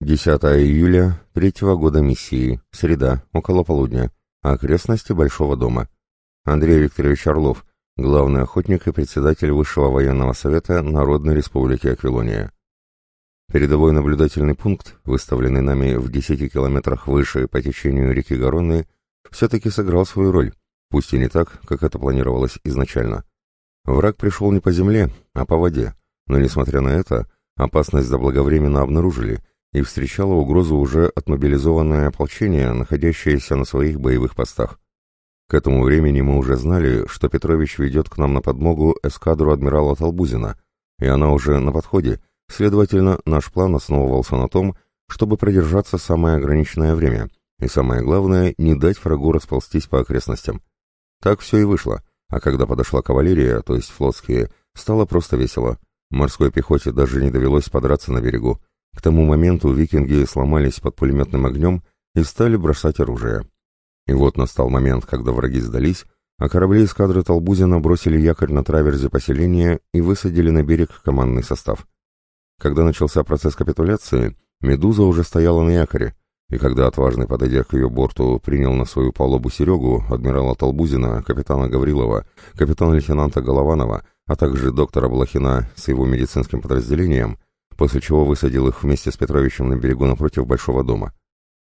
10 июля третьего года миссии, среда, около полудня, окрестности Большого дома. Андрей Викторович Орлов, главный охотник и председатель Высшего военного совета Народной Республики Аквилония. Передовой наблюдательный пункт, выставленный нами в 10 километрах выше по течению реки Garonne, все-таки сыграл свою роль, пусть и не так, как это планировалось изначально. Враг пришел не по земле, а по воде, но, несмотря на это, опасность заблаговременно обнаружили, и встречало угрозу уже отмобилизованное ополчение, находящееся на своих боевых постах. К этому времени мы уже знали, что Петрович ведет к нам на подмогу эскадру адмирала Толбузина, и она уже на подходе, следовательно, наш план основывался на том, чтобы продержаться самое ограниченное время, и самое главное, не дать врагу расползтись по окрестностям. Так все и вышло, а когда подошла кавалерия, то есть флотские, стало просто весело. Морской пехоте даже не довелось подраться на берегу, к тому моменту викинги сломались под пулеметным огнем и стали бросать оружие. И вот настал момент, когда враги сдались, а корабли эскадры Толбузина бросили якорь на траверзе поселения и высадили на берег командный состав. Когда начался процесс капитуляции, «Медуза» уже стояла на якоре, и когда отважный, подойдя к ее борту, принял на свою палубу Серегу, адмирала Толбузина, капитана Гаврилова, капитана-лейтенанта Голованова, а также доктора Блохина с его медицинским подразделением, после чего высадил их вместе с Петровичем на берегу напротив Большого дома.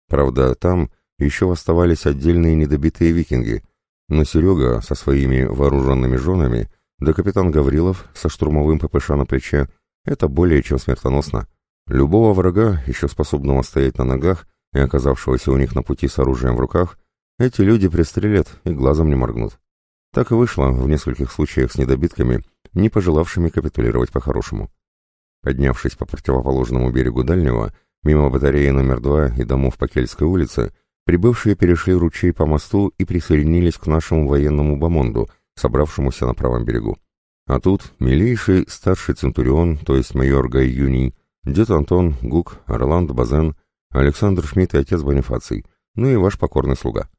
Правда, там еще оставались отдельные недобитые викинги, но Серега со своими вооруженными женами, да капитан Гаврилов со штурмовым ППШ на плече, это более чем смертоносно. Любого врага, еще способного стоять на ногах и оказавшегося у них на пути с оружием в руках, эти люди пристрелят и глазом не моргнут. Так и вышло в нескольких случаях с недобитками, не пожелавшими капитулировать по-хорошему. Поднявшись по противоположному берегу Дальнего, мимо батареи номер два и домов по Кельтской улице, прибывшие перешли ручей по мосту и присоединились к нашему военному бомонду, собравшемуся на правом берегу. А тут милейший старший центурион, то есть майор Гай Юний, дед Антон, Гук, Орланд Базен, Александр Шмидт и отец Бонифаций, ну и ваш покорный слуга.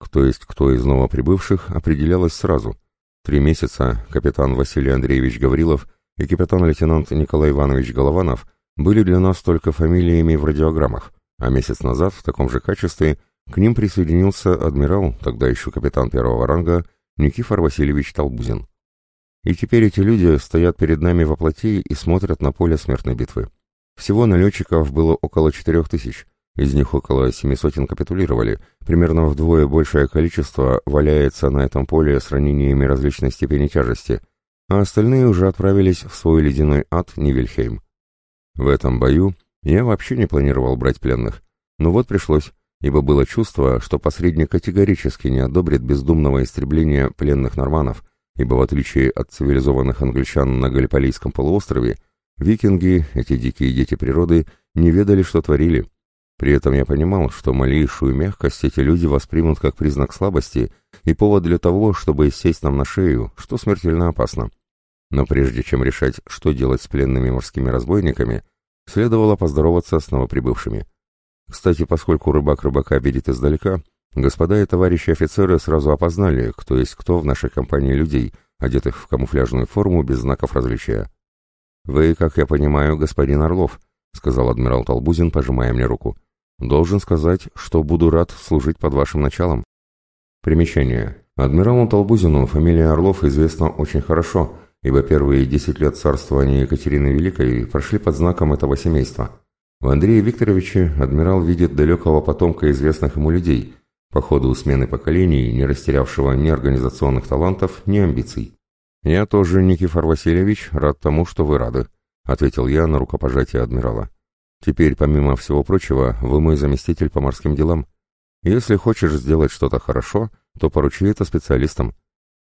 Кто есть кто из новоприбывших, определялось сразу. Три месяца капитан Василий Андреевич Гаврилов – и капитан-лейтенант Николай Иванович Голованов были для нас только фамилиями в радиограммах, а месяц назад в таком же качестве к ним присоединился адмирал, тогда еще капитан первого ранга, Никифор Васильевич Толбузин. И теперь эти люди стоят перед нами во плоти и смотрят на поле смертной битвы. Всего налетчиков было около четырех тысяч, из них около семи сотен капитулировали, примерно вдвое большее количество валяется на этом поле с ранениями различной степени тяжести – а остальные уже отправились в свой ледяной ад Нивельхейм. В этом бою я вообще не планировал брать пленных, но вот пришлось, ибо было чувство, что посредник категорически не одобрит бездумного истребления пленных норманов, ибо в отличие от цивилизованных англичан на Галиполийском полуострове, викинги, эти дикие дети природы, не ведали, что творили. При этом я понимал, что малейшую мягкость эти люди воспримут как признак слабости и повод для того, чтобы сесть нам на шею, что смертельно опасно. Но прежде чем решать, что делать с пленными морскими разбойниками, следовало поздороваться с новоприбывшими. Кстати, поскольку рыбак рыбака видит издалека, господа и товарищи офицеры сразу опознали, кто есть кто в нашей компании людей, одетых в камуфляжную форму без знаков различия. «Вы, как я понимаю, господин Орлов», — сказал адмирал Толбузин, пожимая мне руку. «Должен сказать, что буду рад служить под вашим началом». Примечание. Адмиралу Толбузину фамилия Орлов известна очень хорошо, ибо первые десять лет царствования Екатерины Великой прошли под знаком этого семейства. В Андрее Викторовиче адмирал видит далекого потомка известных ему людей, по ходу смены поколений, не растерявшего ни организационных талантов, ни амбиций. «Я тоже, Никифор Васильевич, рад тому, что вы рады», — ответил я на рукопожатие адмирала. «Теперь, помимо всего прочего, вы мой заместитель по морским делам. Если хочешь сделать что-то хорошо, то поручи это специалистам».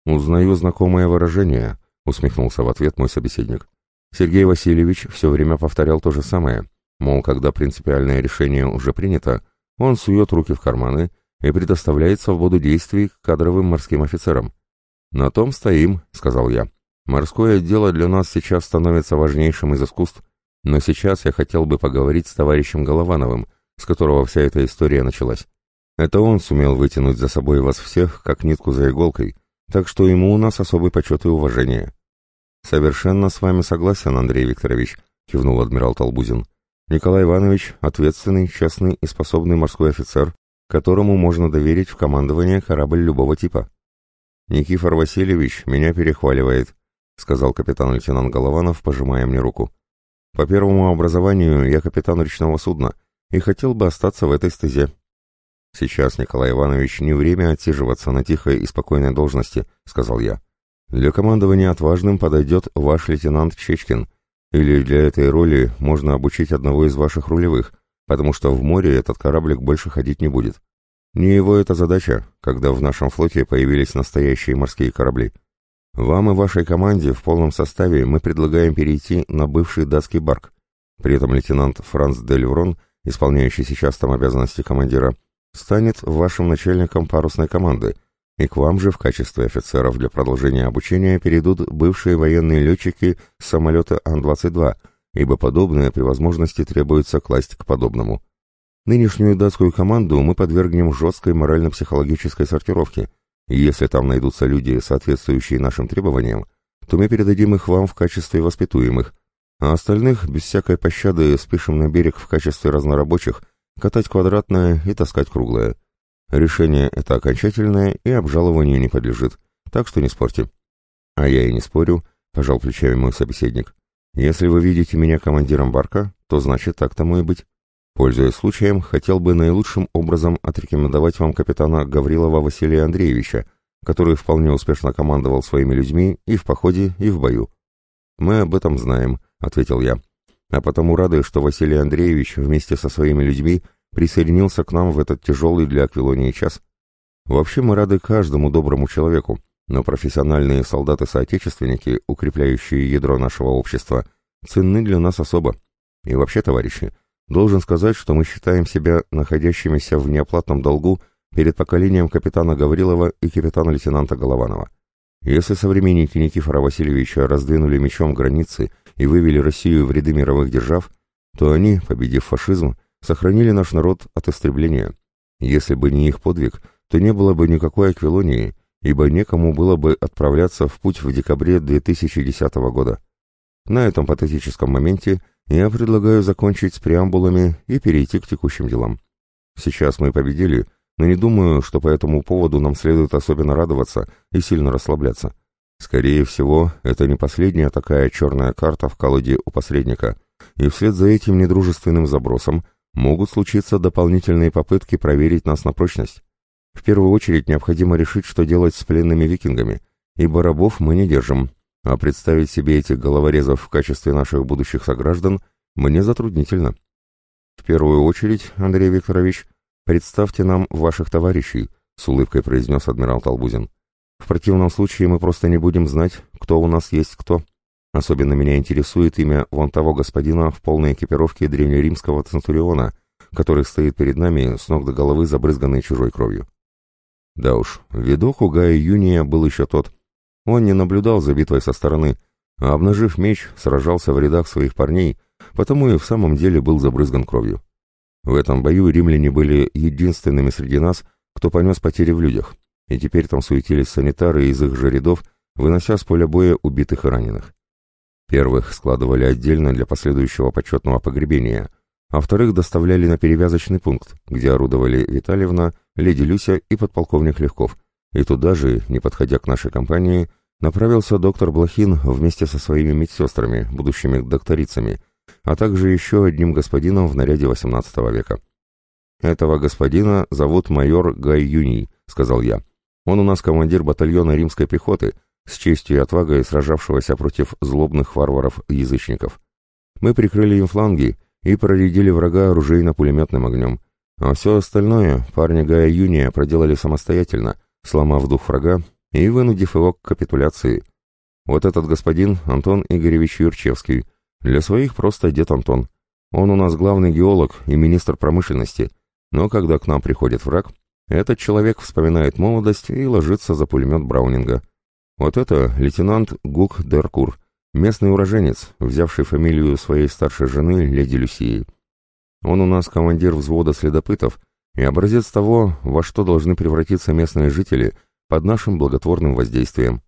«Узнаю знакомое выражение», — усмехнулся в ответ мой собеседник. Сергей Васильевич все время повторял то же самое, мол, когда принципиальное решение уже принято, он сует руки в карманы и предоставляет свободу действий кадровым морским офицерам. «На том стоим», — сказал я. «Морское дело для нас сейчас становится важнейшим из искусств, но сейчас я хотел бы поговорить с товарищем Головановым, с которого вся эта история началась. Это он сумел вытянуть за собой вас всех, как нитку за иголкой, так что ему у нас особый почет и уважение». «Совершенно с вами согласен, Андрей Викторович», — кивнул адмирал Толбузин. Николай Иванович – ответственный, честный и способный морской офицер, которому можно доверить в командование корабль любого типа. «Никифор Васильевич меня перехваливает», — сказал капитан-лейтенант Голованов, пожимая мне руку. «По первому образованию я капитан речного судна и хотел бы остаться в этой стезе». «Сейчас, Николай Иванович, не время отсиживаться на тихой и спокойной должности», — сказал я. «Для командования отважным подойдет ваш лейтенант Чечкин, или для этой роли можно обучить одного из ваших рулевых, потому что в море этот кораблик больше ходить не будет. Не его эта задача, когда в нашем флоте появились настоящие морские корабли. Вам и вашей команде в полном составе мы предлагаем перейти на бывший датский барк. При этом лейтенант Франц Дель Врон, исполняющий сейчас там обязанности командира, станет вашим начальником парусной команды, и к вам же в качестве офицеров для продолжения обучения перейдут бывшие военные летчики с самолета Ан-22, ибо подобное при возможности требуется класть к подобному. Нынешнюю датскую команду мы подвергнем жесткой морально-психологической сортировке, и если там найдутся люди, соответствующие нашим требованиям, то мы передадим их вам в качестве воспитуемых, а остальных без всякой пощады спишем на берег в качестве разнорабочих, катать квадратное и таскать круглое. Решение это окончательное и обжалованию не подлежит, так что не спорьте. А я и не спорю, пожал плечами мой собеседник. Если вы видите меня командиром барка, то значит так тому и быть. Пользуясь случаем, хотел бы наилучшим образом отрекомендовать вам капитана Гаврилова Василия Андреевича, который вполне успешно командовал своими людьми и в походе, и в бою. «Мы об этом знаем», — ответил я. «А потому рады, что Василий Андреевич вместе со своими людьми присоединился к нам в этот тяжелый для Аквилонии час. Вообще мы рады каждому доброму человеку, но профессиональные солдаты-соотечественники, укрепляющие ядро нашего общества, ценны для нас особо. И вообще, товарищи, должен сказать, что мы считаем себя находящимися в неоплатном долгу перед поколением капитана Гаврилова и капитана-лейтенанта Голованова. Если современники Никифора Васильевича раздвинули мечом границы и вывели Россию в ряды мировых держав, то они, победив фашизм, сохранили наш народ от истребления. Если бы не их подвиг, то не было бы никакой Аквилонии, ибо некому было бы отправляться в путь в декабре 2010 года. На этом патетическом моменте я предлагаю закончить с преамбулами и перейти к текущим делам. Сейчас мы победили, но не думаю, что по этому поводу нам следует особенно радоваться и сильно расслабляться. Скорее всего, это не последняя такая черная карта в колоде у посредника, и вслед за этим недружественным забросом могут случиться дополнительные попытки проверить нас на прочность. В первую очередь необходимо решить, что делать с пленными викингами, ибо рабов мы не держим, а представить себе этих головорезов в качестве наших будущих сограждан мне затруднительно. В первую очередь, Андрей Викторович, представьте нам ваших товарищей, с улыбкой произнес адмирал Толбузин. В противном случае мы просто не будем знать, кто у нас есть кто. Особенно меня интересует имя вон того господина в полной экипировке древнеримского центуриона, который стоит перед нами с ног до головы забрызганной чужой кровью. Да уж, видок у Гая Юния был еще тот. Он не наблюдал за битвой со стороны, а, обнажив меч, сражался в рядах своих парней, потому и в самом деле был забрызган кровью. В этом бою римляне были единственными среди нас, кто понес потери в людях, и теперь там суетились санитары из их же рядов, вынося с поля боя убитых и раненых. Первых складывали отдельно для последующего почетного погребения, а вторых доставляли на перевязочный пункт, где орудовали Витальевна, леди Люся и подполковник Легков. И туда же, не подходя к нашей компании, направился доктор Блохин вместе со своими медсестрами, будущими докторицами, а также еще одним господином в наряде XVIII века. «Этого господина зовут майор Гай Юний», — сказал я. «Он у нас командир батальона римской пехоты, с честью и отвагой сражавшегося против злобных варваров-язычников. Мы прикрыли им фланги и проредили врага оружейно-пулеметным огнем, а все остальное парни Гая Юния проделали самостоятельно, сломав дух врага и вынудив его к капитуляции. Вот этот господин Антон Игоревич Юрчевский, для своих просто дед Антон. Он у нас главный геолог и министр промышленности, но когда к нам приходит враг, этот человек вспоминает молодость и ложится за пулемет Браунинга. Вот это лейтенант Гук Деркур, местный уроженец, взявший фамилию своей старшей жены, леди Люсии. Он у нас командир взвода следопытов и образец того, во что должны превратиться местные жители под нашим благотворным воздействием.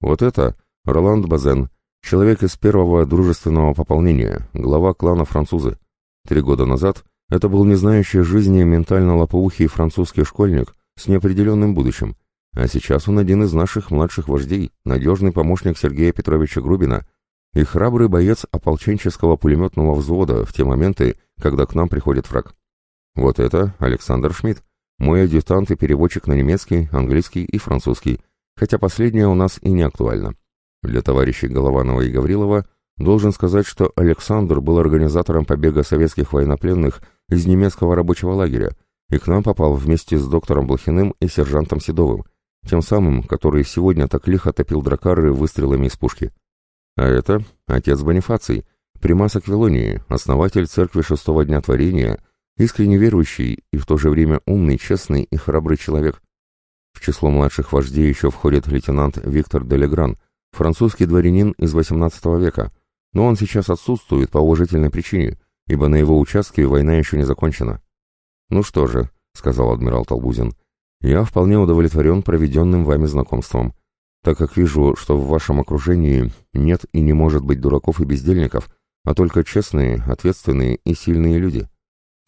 Вот это Роланд Базен, человек из первого дружественного пополнения, глава клана французы. Три года назад это был не знающий жизни ментально лопоухий французский школьник с неопределенным будущим, а сейчас он один из наших младших вождей, надежный помощник Сергея Петровича Грубина и храбрый боец ополченческого пулеметного взвода в те моменты, когда к нам приходит враг. Вот это Александр Шмидт, мой адъютант и переводчик на немецкий, английский и французский, хотя последнее у нас и не актуально. Для товарищей Голованова и Гаврилова должен сказать, что Александр был организатором побега советских военнопленных из немецкого рабочего лагеря и к нам попал вместе с доктором Блохиным и сержантом Седовым, тем самым, который сегодня так лихо топил дракары выстрелами из пушки. А это отец Бонифаций, примас Аквилонии, основатель церкви шестого дня творения, искренне верующий и в то же время умный, честный и храбрый человек. В число младших вождей еще входит лейтенант Виктор Делегран, французский дворянин из XVIII века, но он сейчас отсутствует по уважительной причине, ибо на его участке война еще не закончена. «Ну что же», — сказал адмирал Толбузин, — «я вполне удовлетворен проведенным вами знакомством, так как вижу, что в вашем окружении нет и не может быть дураков и бездельников, а только честные, ответственные и сильные люди.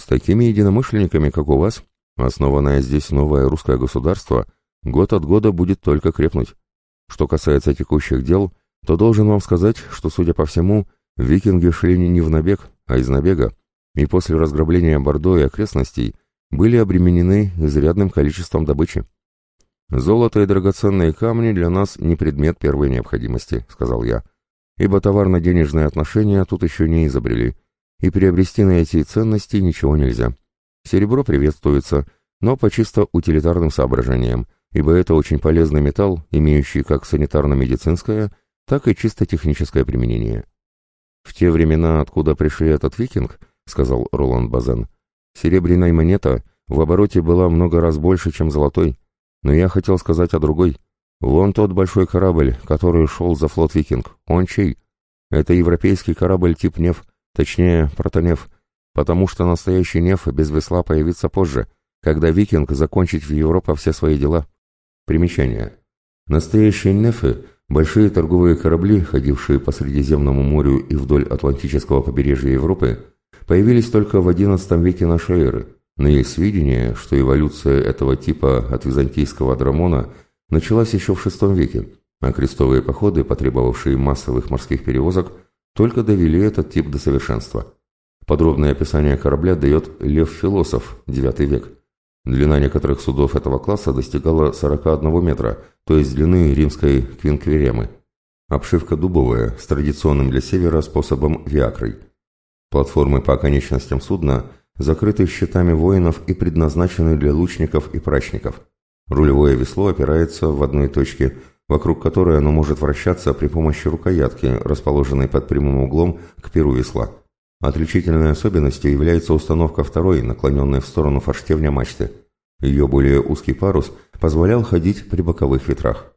С такими единомышленниками, как у вас, основанное здесь новое русское государство — год от года будет только крепнуть. Что касается текущих дел, то должен вам сказать, что, судя по всему, викинги шли не в набег, а из набега, и после разграбления Бордо и окрестностей были обременены изрядным количеством добычи. «Золото и драгоценные камни для нас не предмет первой необходимости», — сказал я, «ибо товарно-денежные отношения тут еще не изобрели, и приобрести на эти ценности ничего нельзя. Серебро приветствуется, но по чисто утилитарным соображениям, ибо это очень полезный металл, имеющий как санитарно-медицинское, так и чисто техническое применение. «В те времена, откуда пришли этот викинг, — сказал Роланд Базен, — серебряная монета в обороте была много раз больше, чем золотой. Но я хотел сказать о другой. Вон тот большой корабль, который шел за флот викинг. Он чей? Это европейский корабль тип Неф, точнее, протонеф, потому что настоящий Неф без весла появится позже, когда викинг закончит в Европе все свои дела. Примечание. Настоящие нефы – большие торговые корабли, ходившие по Средиземному морю и вдоль Атлантического побережья Европы, появились только в XI веке нашей эры, но есть сведения, что эволюция этого типа от византийского драмона началась еще в VI веке, а крестовые походы, потребовавшие массовых морских перевозок, только довели этот тип до совершенства. Подробное описание корабля дает Лев Философ, IX век. Длина некоторых судов этого класса достигала 41 метра, то есть длины римской квинквиремы. Обшивка дубовая, с традиционным для севера способом виакрой. Платформы по оконечностям судна закрыты щитами воинов и предназначены для лучников и прачников. Рулевое весло опирается в одной точке, вокруг которой оно может вращаться при помощи рукоятки, расположенной под прямым углом к перу весла. Отличительной особенностью является установка второй, наклоненной в сторону форштевня мачты. Ее более узкий парус позволял ходить при боковых ветрах.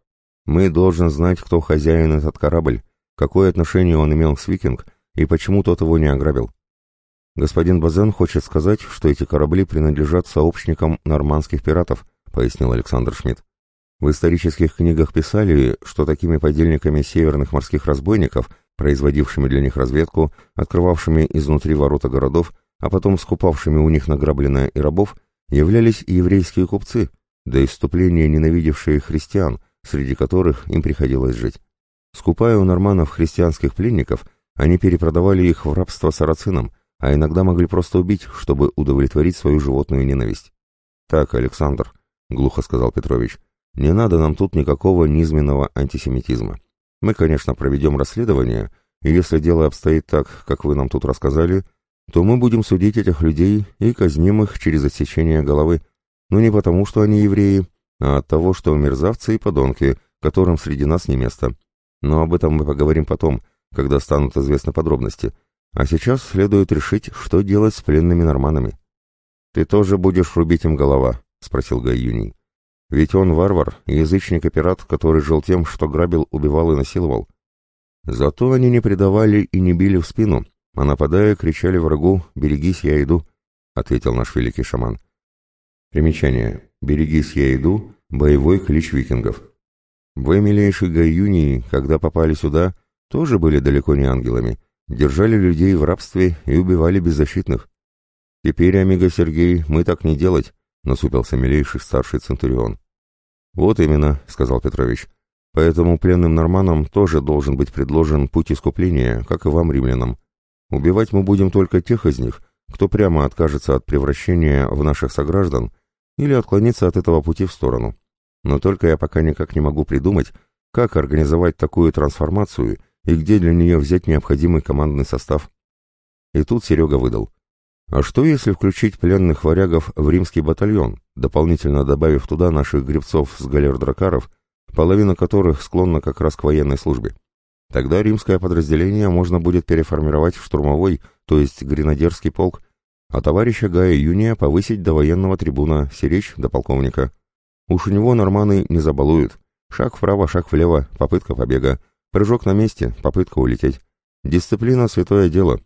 Мы должен знать, кто хозяин этот корабль, какое отношение он имел с Викинг и почему тот его не ограбил. Господин Базен хочет сказать, что эти корабли принадлежат сообщникам нормандских пиратов, пояснил Александр Шмидт. В исторических книгах писали, что такими подельниками северных морских разбойников – производившими для них разведку, открывавшими изнутри ворота городов, а потом скупавшими у них награбленное и рабов, являлись и еврейские купцы, до иступления ненавидевшие христиан, среди которых им приходилось жить. Скупая у норманов христианских пленников, они перепродавали их в рабство сарацинам, а иногда могли просто убить, чтобы удовлетворить свою животную ненависть. «Так, Александр», — глухо сказал Петрович, — «не надо нам тут никакого низменного антисемитизма. Мы, конечно, проведем расследование, и если дело обстоит так, как вы нам тут рассказали, то мы будем судить этих людей и казним их через отсечение головы. Но не потому, что они евреи, а от того, что мерзавцы и подонки, которым среди нас не место. Но об этом мы поговорим потом, когда станут известны подробности. А сейчас следует решить, что делать с пленными норманами. «Ты тоже будешь рубить им голова?» — спросил Гай Юний. Ведь он варвар, язычник и пират, который жил тем, что грабил, убивал и насиловал. Зато они не предавали и не били в спину, а нападая, кричали врагу «Берегись, я иду», — ответил наш великий шаман. Примечание. «Берегись, я иду» — боевой клич викингов. Вы, милейший Гаюнии, когда попали сюда, тоже были далеко не ангелами, держали людей в рабстве и убивали беззащитных. «Теперь, Амиго Сергей, мы так не делать», — насупился милейший старший Центурион. «Вот именно», — сказал Петрович. «Поэтому пленным норманам тоже должен быть предложен путь искупления, как и вам, римлянам. Убивать мы будем только тех из них, кто прямо откажется от превращения в наших сограждан или отклонится от этого пути в сторону. Но только я пока никак не могу придумать, как организовать такую трансформацию и где для нее взять необходимый командный состав. И тут Серега выдал. А что если включить пленных варягов в римский батальон, дополнительно добавив туда наших гребцов с галер-дракаров, половина которых склонна как раз к военной службе? Тогда римское подразделение можно будет переформировать в штурмовой, то есть гренадерский полк, а товарища Гая Юния повысить до военного трибуна, Серечь до полковника. Уж у него норманы не забалуют. Шаг вправо, шаг влево, попытка побега. Прыжок на месте, попытка улететь. Дисциплина — святое дело.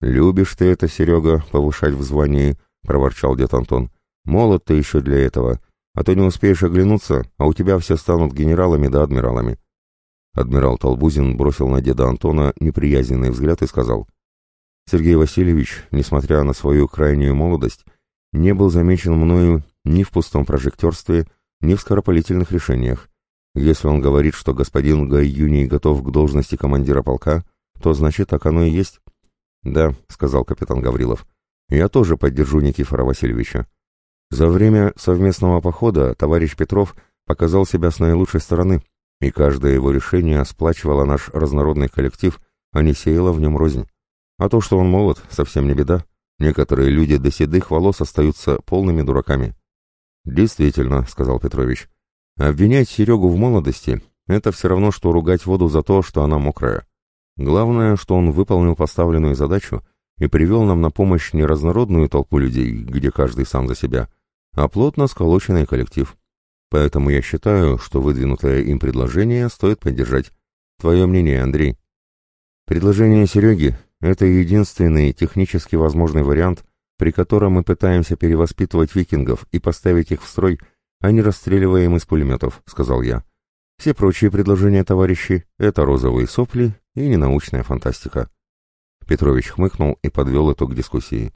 «Любишь ты это, Серега, повышать в звании», — проворчал дед Антон. «Молод ты еще для этого, а то не успеешь оглянуться, а у тебя все станут генералами да адмиралами». Адмирал Толбузин бросил на деда Антона неприязненный взгляд и сказал, «Сергей Васильевич, несмотря на свою крайнюю молодость, не был замечен мною ни в пустом прожектерстве, ни в скоропалительных решениях. Если он говорит, что господин Гай Юний готов к должности командира полка, то значит так оно и есть». «Да», — сказал капитан Гаврилов, — «я тоже поддержу Никифора Васильевича. За время совместного похода товарищ Петров показал себя с наилучшей стороны, и каждое его решение сплачивало наш разнородный коллектив, а не сеяло в нем рознь. А то, что он молод, совсем не беда. Некоторые люди до седых волос остаются полными дураками. «Действительно», — сказал Петрович, — «обвинять Серегу в молодости — это все равно, что ругать воду за то, что она мокрая. Главное, что он выполнил поставленную задачу и привел нам на помощь не разнородную толпу людей, где каждый сам за себя, а плотно сколоченный коллектив. Поэтому я считаю, что выдвинутое им предложение стоит поддержать. Твое мнение, Андрей? Предложение Сереги – это единственный технически возможный вариант, при котором мы пытаемся перевоспитывать викингов и поставить их в строй, а не расстреливаем из пулеметов, сказал я. Все прочие предложения, товарищи, это розовые сопли и ненаучная фантастика. Петрович хмыкнул и подвел итог дискуссии.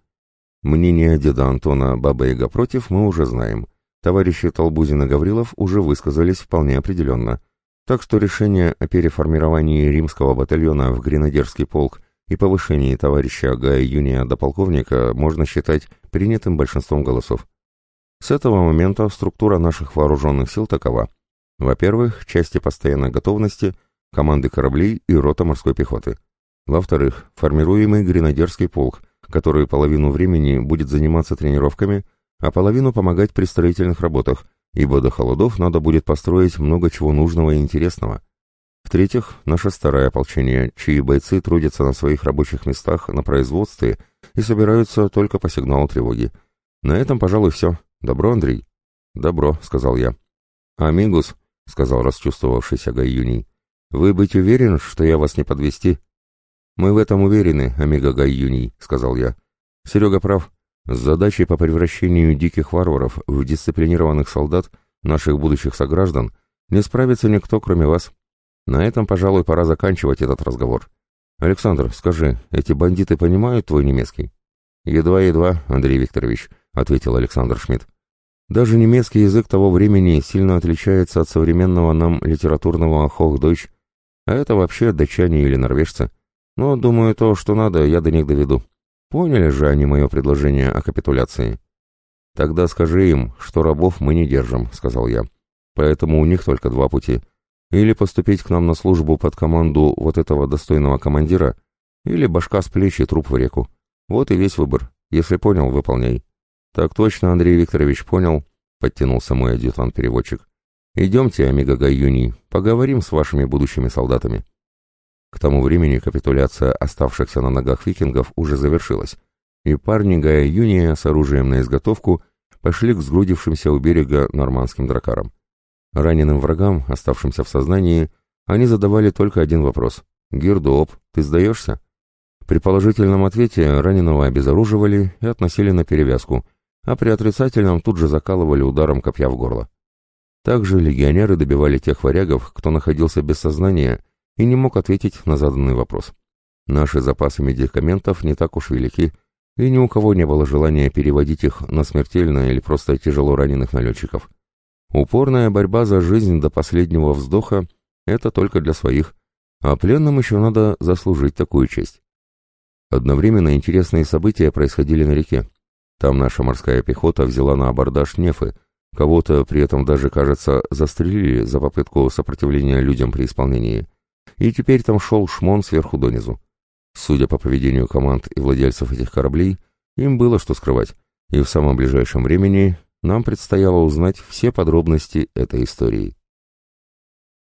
Мнение деда Антона Баба-Яга против мы уже знаем. Товарищи Толбузин и Гаврилов уже высказались вполне определенно. Так что решение о переформировании римского батальона в гренадерский полк и повышении товарища Гая Юния до полковника можно считать принятым большинством голосов. С этого момента структура наших вооруженных сил такова. Во-первых, части постоянной готовности, команды кораблей и рота морской пехоты. Во-вторых, формируемый гренадерский полк, который половину времени будет заниматься тренировками, а половину помогать при строительных работах, ибо до холодов надо будет построить много чего нужного и интересного. В-третьих, наше старое ополчение, чьи бойцы трудятся на своих рабочих местах на производстве и собираются только по сигналу тревоги. На этом, пожалуй, все. Добро, Андрей? Добро, сказал я. Амигус, — сказал расчувствовавшийся Гай Юний. «Вы быть уверен, что я вас не подвести?» «Мы в этом уверены, Амиго Гай Юний», — сказал я. «Серега прав. С задачей по превращению диких варваров в дисциплинированных солдат, наших будущих сограждан, не справится никто, кроме вас. На этом, пожалуй, пора заканчивать этот разговор. Александр, скажи, эти бандиты понимают твой немецкий?» «Едва-едва, Андрей Викторович», — ответил Александр Шмидт. Даже немецкий язык того времени сильно отличается от современного нам литературного «Хохдойч», а это вообще датчане или норвежцы. Но, думаю, то, что надо, я до них доведу. Поняли же они мое предложение о капитуляции? Тогда скажи им, что рабов мы не держим, сказал я. Поэтому у них только два пути. Или поступить к нам на службу под команду вот этого достойного командира, или башка с плеч и труп в реку. Вот и весь выбор. Если понял, выполняй. «Так точно, Андрей Викторович, понял», — подтянулся мой адъютант-переводчик. «Идемте, Амиго Гайюни, поговорим с вашими будущими солдатами». К тому времени капитуляция оставшихся на ногах викингов уже завершилась, и парни Гая с оружием на изготовку пошли к сгрудившимся у берега нормандским дракарам. Раненым врагам, оставшимся в сознании, они задавали только один вопрос. «Гирдоп, ты сдаешься?» При положительном ответе раненого обезоруживали и относили на перевязку — а при отрицательном тут же закалывали ударом копья в горло. Также легионеры добивали тех варягов, кто находился без сознания и не мог ответить на заданный вопрос. Наши запасы медикаментов не так уж велики, и ни у кого не было желания переводить их на смертельно или просто тяжело раненых налетчиков. Упорная борьба за жизнь до последнего вздоха — это только для своих, а пленным еще надо заслужить такую честь. Одновременно интересные события происходили на реке. Там наша морская пехота взяла на абордаж нефы, кого-то при этом даже, кажется, застрелили за попытку сопротивления людям при исполнении. И теперь там шел шмон сверху донизу. Судя по поведению команд и владельцев этих кораблей, им было что скрывать, и в самом ближайшем времени нам предстояло узнать все подробности этой истории.